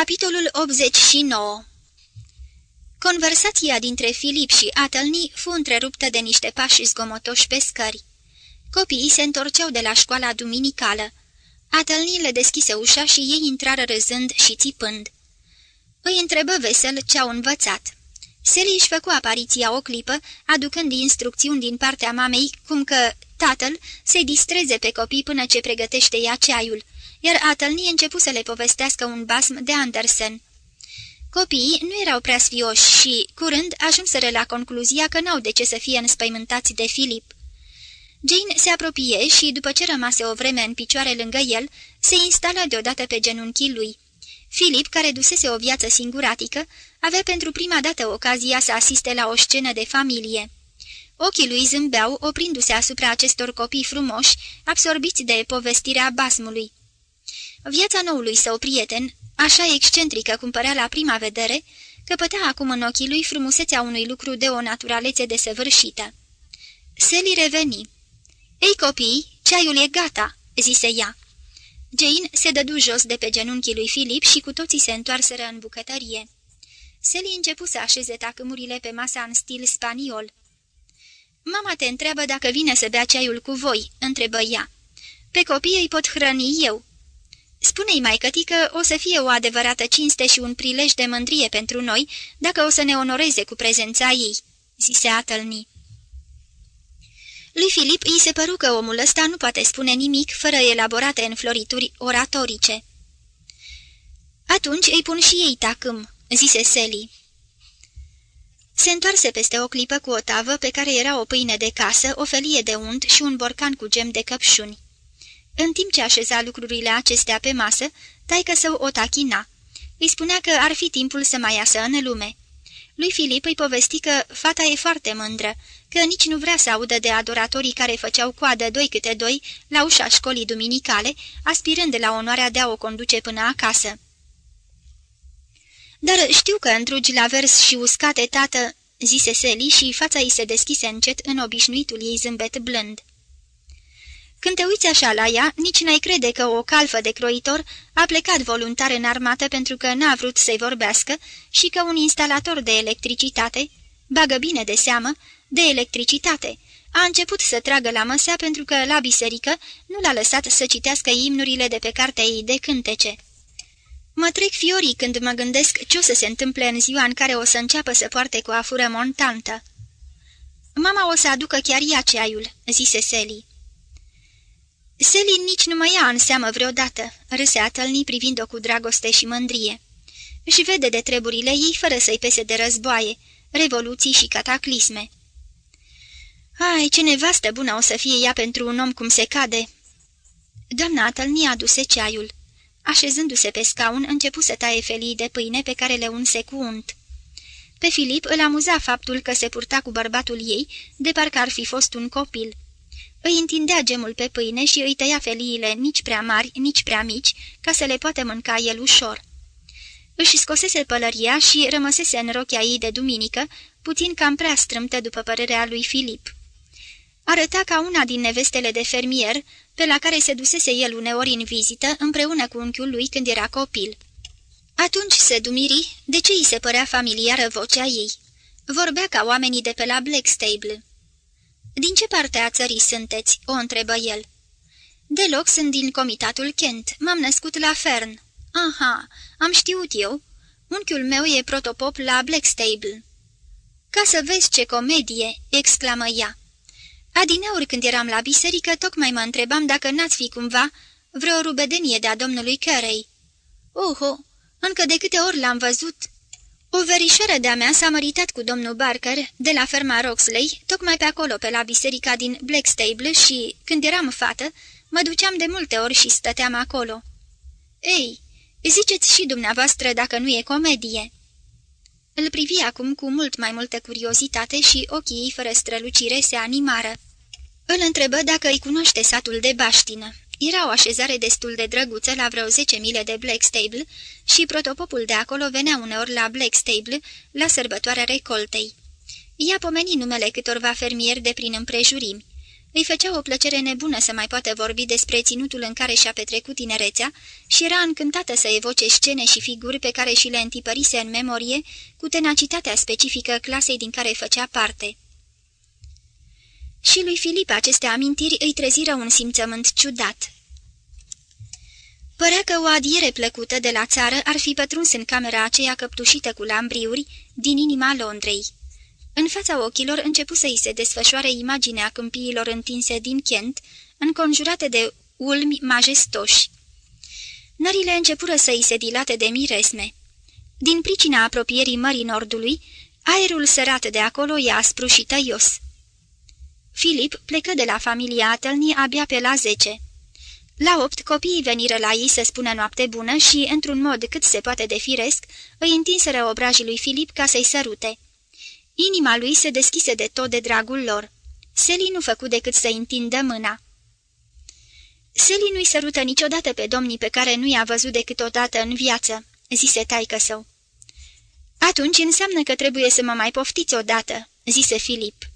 Capitolul 89 Conversația dintre Filip și Atălni fu întreruptă de niște pași zgomotoși pe scări. Copiii se întorceau de la școala duminicală. Atălni le deschise ușa și ei intrară râzând și țipând. Îi întrebă vesel ce-au învățat. Seli își făcu apariția o clipă, aducând instrucțiuni din partea mamei, cum că tatăl se distreze pe copii până ce pregătește ea ceaiul, iar Atălnie începu să le povestească un basm de Andersen. Copiii nu erau prea sfioși și, curând, ajunseră la concluzia că n-au de ce să fie înspăimântați de Filip. Jane se apropie și, după ce rămase o vreme în picioare lângă el, se instală deodată pe genunchii lui. Filip, care dusese o viață singuratică, avea pentru prima dată ocazia să asiste la o scenă de familie. Ochii lui zâmbeau, oprindu-se asupra acestor copii frumoși, absorbiți de povestirea basmului. Viața noului său prieten, așa excentrică cum părea la prima vedere, căpătea acum în ochii lui frumusețea unui lucru de o naturalețe desăvârșită. Seli reveni. Ei copii, ceaiul e gata," zise ea. Jane se dădu jos de pe genunchii lui Filip și cu toții se întoarseră în bucătărie. Seli începu să așeze tacâmurile pe masa în stil spaniol. Mama te întreabă dacă vine să bea ceaiul cu voi," întrebă ea. Pe copii îi pot hrăni eu." Spune-i mai că o să fie o adevărată cinste și un prilej de mândrie pentru noi, dacă o să ne onoreze cu prezența ei," zise Atălni. Lui Filip îi se păru că omul ăsta nu poate spune nimic fără elaborate înflorituri oratorice. Atunci îi pun și ei tacâm," zise Sally. Se întoarse peste o clipă cu o tavă pe care era o pâine de casă, o felie de unt și un borcan cu gem de căpșuni. În timp ce așeza lucrurile acestea pe masă, taică său o tachina. Îi spunea că ar fi timpul să mai iasă în lume. Lui Filip îi povesti că fata e foarte mândră, că nici nu vrea să audă de adoratorii care făceau coadă doi câte doi la ușa școlii duminicale, aspirând la onoarea de a o conduce până acasă. Dar știu că întrugi la vers și uscate, tată," zise Seli și fața ei se deschise încet în obișnuitul ei zâmbet blând. Când te uiți așa la ea, nici n-ai crede că o calfă de croitor a plecat voluntar în armată pentru că n-a vrut să-i vorbească și că un instalator de electricitate, bagă bine de seamă, de electricitate, a început să tragă la măsea pentru că la biserică nu l-a lăsat să citească imnurile de pe cartea ei de cântece. Mă trec fiorii când mă gândesc ce o să se întâmple în ziua în care o să înceapă să poarte cu afură montantă. Mama o să aducă chiar ea ceaiul," zise Sally. Sally nici nu mă ia în seamă vreodată," râse atălni privind-o cu dragoste și mândrie. Și vede de treburile ei fără să-i pese de războaie, revoluții și cataclisme. Ai, ce nevastă bună o să fie ea pentru un om cum se cade!" Doamna atălni aduse ceaiul. Așezându-se pe scaun, începu să taie felii de pâine pe care le unse cu unt. Pe Filip îl amuza faptul că se purta cu bărbatul ei, de parcă ar fi fost un copil. Îi întindea gemul pe pâine și îi tăia feliile nici prea mari, nici prea mici, ca să le poată mânca el ușor. Își scosese pălăria și rămăsese în rochia ei de duminică, puțin cam prea strâmtă după părerea lui Filip. Arăta ca una din nevestele de fermier, pe la care se dusese el uneori în vizită împreună cu unchiul lui când era copil. Atunci se dumiri de ce îi se părea familiară vocea ei. Vorbea ca oamenii de pe la Blackstable. Din ce parte a țării sunteți?" o întrebă el. Deloc sunt din comitatul Kent. M-am născut la Fern." Aha, am știut eu. Unchiul meu e protopop la Blackstable." Ca să vezi ce comedie!" exclamă ea. Adineauri când eram la biserică, tocmai mă întrebam dacă n-ați fi cumva vreo rubedenie de-a domnului Carey. Oho, încă de câte ori l-am văzut. O verișoară de-a mea s-a măritat cu domnul Barker de la ferma Roxley, tocmai pe acolo, pe la biserica din Blackstable și, când eram fată, mă duceam de multe ori și stăteam acolo. Ei, ziceți și dumneavoastră dacă nu e comedie." Îl privi acum cu mult mai multă curiozitate și ochii ei fără strălucire se animară. Îl întrebă dacă îi cunoaște satul de baștină. Era o așezare destul de drăguță la vreo 10 mile de Blackstable și protopopul de acolo venea uneori la Blackstable la sărbătoarea recoltei. Ea pomeni numele câtorva fermieri de prin împrejurimi. Îi făcea o plăcere nebună să mai poată vorbi despre ținutul în care și-a petrecut tinerețea și era încântată să evoce scene și figuri pe care și le întipărise în memorie cu tenacitatea specifică clasei din care făcea parte. Și lui Filip aceste amintiri îi treziră un simțământ ciudat. Părea că o adiere plăcută de la țară ar fi pătruns în camera aceea căptușită cu lambriuri din inima Londrei. În fața ochilor începu să-i se desfășoare imaginea câmpiilor întinse din Kent, înconjurate de ulmi majestoși. Nările începură să îi se dilate de miresme. Din pricina apropierii Mării Nordului, aerul sărat de acolo e aspru și tăios. Filip plecă de la familia Atălni abia pe la zece. La opt, copiii veniră la ei să spună noapte bună și, într-un mod cât se poate de firesc, îi întinseră obrajii lui Filip ca să-i sărute. Inima lui se deschise de tot de dragul lor. Seli nu făcu decât să-i întindă mâna. Seli nu-i sărută niciodată pe domnii pe care nu i-a văzut decât odată în viață, zise taică său. Atunci înseamnă că trebuie să mă mai poftiți odată, zise Filip.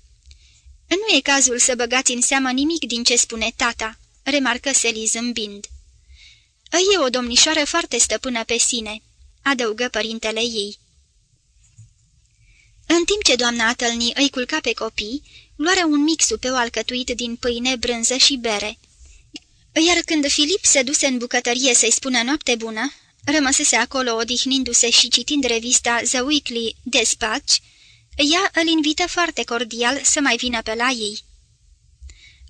Nu e cazul să băgați în seamă nimic din ce spune tata, remarcă Seli zâmbind. E o domnișoară foarte stăpână pe sine, adăugă părintele ei. În timp ce doamna Atălni îi culca pe copii, luară un mic supeu alcătuit din pâine, brânză și bere. Iar când Filip se duse în bucătărie să-i spună noapte bună, rămăsese acolo odihnindu-se și citind revista The Weekly Dispatch, ea îl invită foarte cordial să mai vină pe la ei.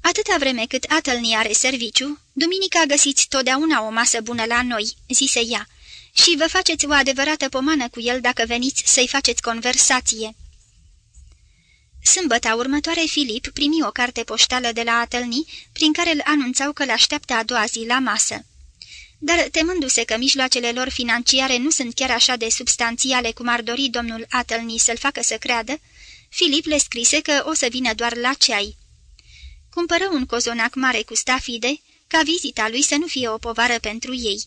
Atâta vreme cât Atălni are serviciu, duminica găsiți totdeauna o masă bună la noi," zise ea, și vă faceți o adevărată pomană cu el dacă veniți să-i faceți conversație." Sâmbăta următoare, Filip primi o carte poștală de la Atălni, prin care îl anunțau că l-așteaptă a doua zi la masă. Dar temându-se că mijloacele lor financiare nu sunt chiar așa de substanțiale cum ar dori domnul Atălni să-l facă să creadă, Filip le scrise că o să vină doar la ceai. Cumpără un cozonac mare cu stafide, ca vizita lui să nu fie o povară pentru ei.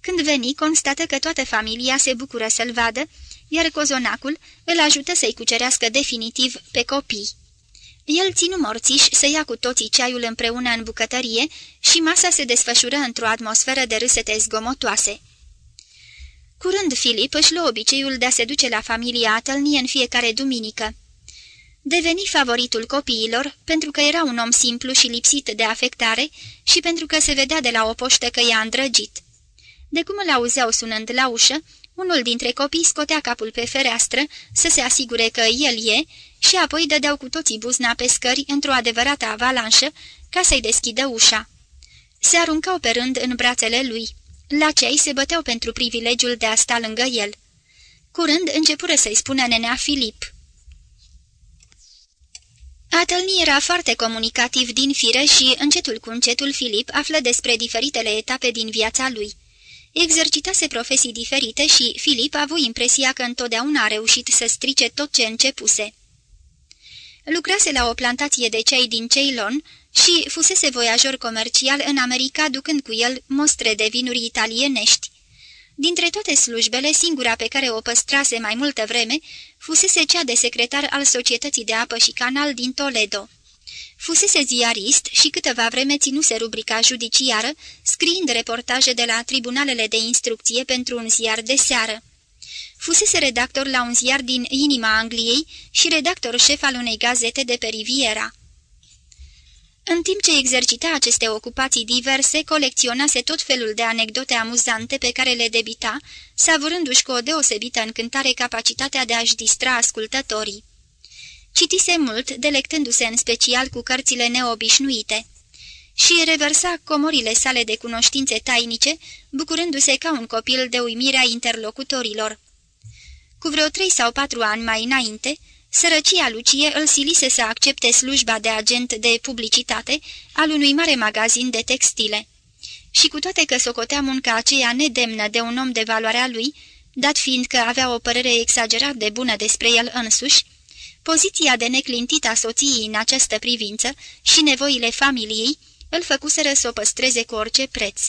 Când veni, constată că toată familia se bucură să-l vadă, iar cozonacul îl ajută să-i cucerească definitiv pe copii. El ținu morțiș să ia cu toții ceaiul împreună în bucătărie și masa se desfășură într-o atmosferă de râsete zgomotoase. Curând Filip își luă obiceiul de a se duce la familia Atălnie în fiecare duminică. Deveni favoritul copiilor pentru că era un om simplu și lipsit de afectare și pentru că se vedea de la o poștă că i-a îndrăgit. De cum îl auzeau sunând la ușă, unul dintre copii scotea capul pe fereastră să se asigure că el e și apoi dădeau cu toții buzna pe scări într-o adevărată avalanșă ca să-i deschidă ușa. Se aruncau pe rând în brațele lui. La cei se băteau pentru privilegiul de a sta lângă el. Curând începură să-i spună nenea Filip. Atălni era foarte comunicativ din fire și, încetul cu încetul, Filip află despre diferitele etape din viața lui. Exercitase profesii diferite și Filip a avut impresia că întotdeauna a reușit să strice tot ce începuse. Lucrase la o plantație de ceai din Ceylon și fusese voiajor comercial în America ducând cu el mostre de vinuri italienești. Dintre toate slujbele, singura pe care o păstrase mai multă vreme fusese cea de secretar al Societății de Apă și Canal din Toledo. Fusese ziarist și câteva vreme ținuse rubrica judiciară, scriind reportaje de la tribunalele de instrucție pentru un ziar de seară. Fusese redactor la un ziar din inima Angliei și redactor șef al unei gazete de pe Riviera. În timp ce exercita aceste ocupații diverse, colecționase tot felul de anecdote amuzante pe care le debita, savurându-și cu o deosebită încântare capacitatea de a-și distra ascultătorii. Citise mult, delectându-se în special cu cărțile neobișnuite și reversa comorile sale de cunoștințe tainice, bucurându-se ca un copil de uimirea interlocutorilor. Cu vreo trei sau patru ani mai înainte, sărăcia Lucie îl silise să accepte slujba de agent de publicitate al unui mare magazin de textile. Și cu toate că socotea munca aceea nedemnă de un om de valoarea lui, dat fiind că avea o părere exagerat de bună despre el însuși, poziția de neclintit a soției în această privință și nevoile familiei îl făcuseră să o păstreze cu orice preț.